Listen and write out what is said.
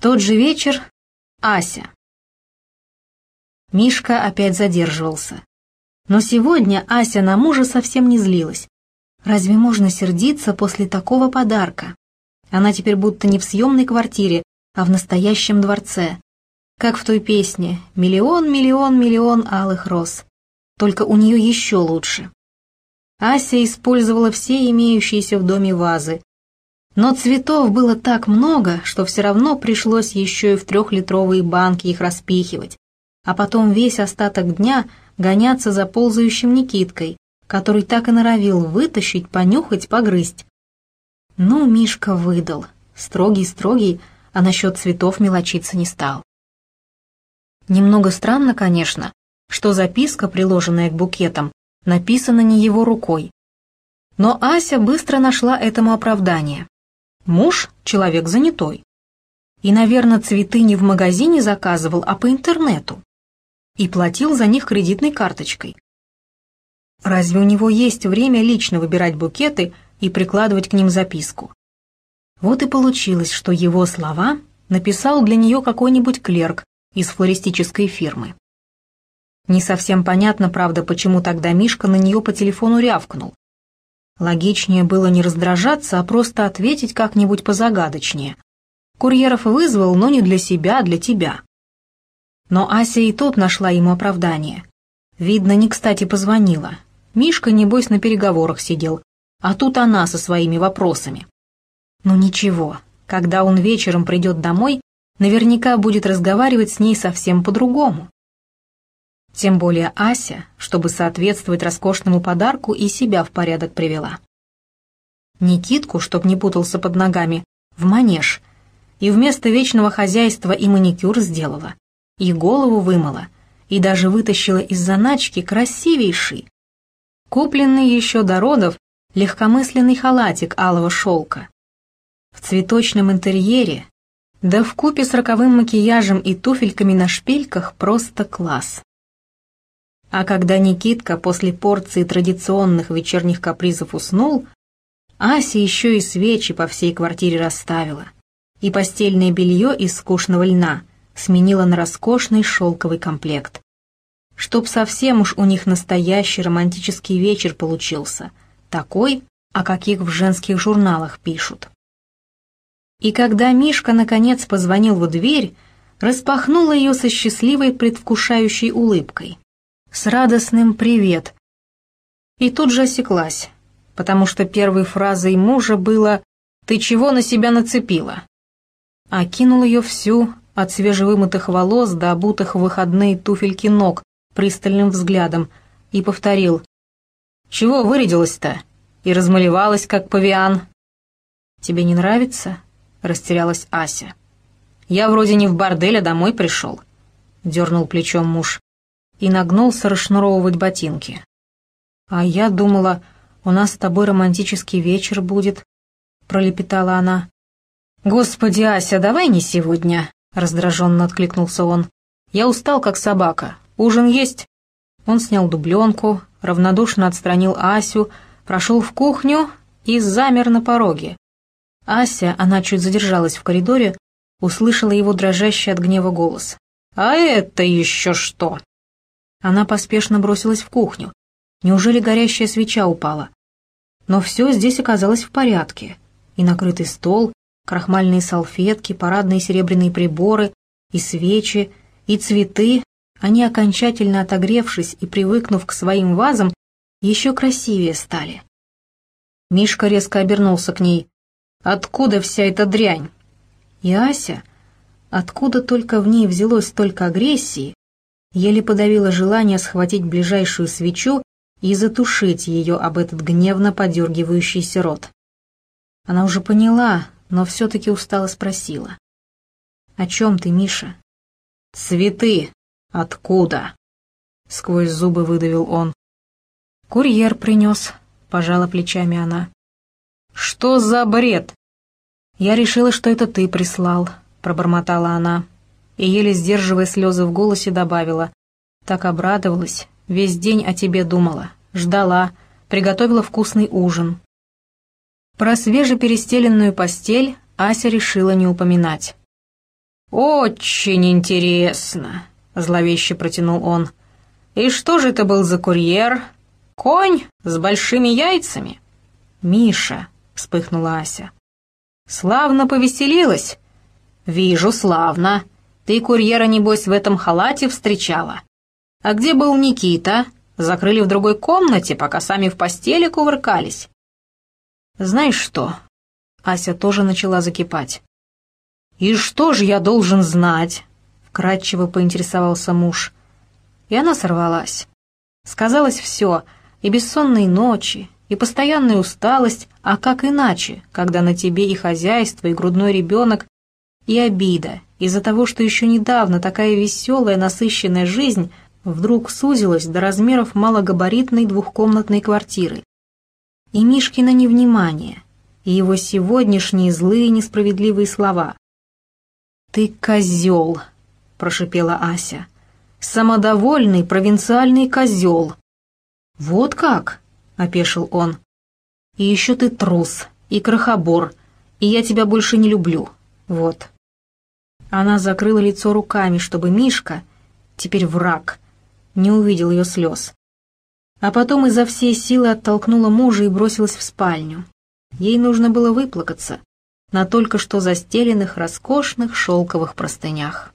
Тот же вечер Ася. Мишка опять задерживался. Но сегодня Ася на мужа совсем не злилась. Разве можно сердиться после такого подарка? Она теперь будто не в съемной квартире, а в настоящем дворце. Как в той песне «Миллион, миллион, миллион алых роз». Только у нее еще лучше. Ася использовала все имеющиеся в доме вазы. Но цветов было так много, что все равно пришлось еще и в трехлитровые банки их распихивать, а потом весь остаток дня гоняться за ползающим Никиткой, который так и норовил вытащить, понюхать, погрызть. Ну, Мишка выдал. Строгий-строгий, а насчет цветов мелочиться не стал. Немного странно, конечно, что записка, приложенная к букетам, написана не его рукой. Но Ася быстро нашла этому оправдание. Муж — человек занятой. И, наверное, цветы не в магазине заказывал, а по интернету. И платил за них кредитной карточкой. Разве у него есть время лично выбирать букеты и прикладывать к ним записку? Вот и получилось, что его слова написал для нее какой-нибудь клерк из флористической фирмы. Не совсем понятно, правда, почему тогда Мишка на нее по телефону рявкнул. Логичнее было не раздражаться, а просто ответить как-нибудь позагадочнее. Курьеров вызвал, но не для себя, а для тебя. Но Ася и тут нашла ему оправдание. Видно, не кстати позвонила. Мишка, небось, на переговорах сидел, а тут она со своими вопросами. Ну ничего, когда он вечером придет домой, наверняка будет разговаривать с ней совсем по-другому. Тем более Ася, чтобы соответствовать роскошному подарку, и себя в порядок привела. Никитку, чтоб не путался под ногами, в манеж, и вместо вечного хозяйства и маникюр сделала, и голову вымыла, и даже вытащила из заначки красивейший, Купленный еще до родов легкомысленный халатик алого шелка. В цветочном интерьере, да в купе с роковым макияжем и туфельками на шпильках просто класс. А когда Никитка после порции традиционных вечерних капризов уснул, Ася еще и свечи по всей квартире расставила, и постельное белье из скучного льна сменила на роскошный шелковый комплект. Чтоб совсем уж у них настоящий романтический вечер получился, такой, о каких в женских журналах пишут. И когда Мишка наконец позвонил в дверь, распахнула ее со счастливой предвкушающей улыбкой, с радостным «привет». И тут же осеклась, потому что первой фразой мужа было «ты чего на себя нацепила?» Окинул ее всю, от свежевымытых волос до обутых в выходные туфельки ног, пристальным взглядом и повторил «Чего вырядилась-то?» и размалевалась, как павиан. «Тебе не нравится?» — растерялась Ася. «Я вроде не в бордель, а домой пришел», — дернул плечом муж и нагнулся расшнуровывать ботинки. «А я думала, у нас с тобой романтический вечер будет», — пролепетала она. «Господи, Ася, давай не сегодня», — раздраженно откликнулся он. «Я устал, как собака. «Ужин есть?» Он снял дубленку, равнодушно отстранил Асю, прошел в кухню и замер на пороге. Ася, она чуть задержалась в коридоре, услышала его дрожащий от гнева голос. «А это еще что?» Она поспешно бросилась в кухню. Неужели горящая свеча упала? Но все здесь оказалось в порядке. И накрытый стол, крахмальные салфетки, парадные серебряные приборы, и свечи, и цветы, они, окончательно отогревшись и привыкнув к своим вазам, еще красивее стали. Мишка резко обернулся к ней. «Откуда вся эта дрянь?» И Ася, откуда только в ней взялось столько агрессии, еле подавила желание схватить ближайшую свечу и затушить ее об этот гневно подергивающийся рот. Она уже поняла, но все-таки устало спросила. «О чем ты, Миша?» «Цветы!» «Откуда?» — сквозь зубы выдавил он. «Курьер принес», — пожала плечами она. «Что за бред?» «Я решила, что это ты прислал», — пробормотала она. И, еле сдерживая слезы в голосе, добавила. Так обрадовалась, весь день о тебе думала, ждала, приготовила вкусный ужин. Про свежеперестеленную постель Ася решила не упоминать. «Очень интересно», — зловеще протянул он. «И что же это был за курьер? Конь с большими яйцами?» «Миша», — вспыхнула Ася. «Славно повеселилась?» «Вижу, славно. Ты курьера, небось, в этом халате встречала. А где был Никита? Закрыли в другой комнате, пока сами в постели кувыркались». «Знаешь что?» Ася тоже начала закипать. «И что же я должен знать?» — вкратчиво поинтересовался муж. И она сорвалась. Сказалось все, и бессонные ночи, и постоянная усталость, а как иначе, когда на тебе и хозяйство, и грудной ребенок, и обида из-за того, что еще недавно такая веселая, насыщенная жизнь вдруг сузилась до размеров малогабаритной двухкомнатной квартиры. И Мишкина невнимание, и его сегодняшние злые несправедливые слова. «Ты козел!» — прошипела Ася. «Самодовольный провинциальный козел!» «Вот как?» — опешил он. «И еще ты трус и крохобор, и я тебя больше не люблю. Вот». Она закрыла лицо руками, чтобы Мишка, теперь враг, не увидел ее слез. А потом изо всей силы оттолкнула мужа и бросилась в спальню. Ей нужно было выплакаться, на только что застеленных роскошных шелковых простынях.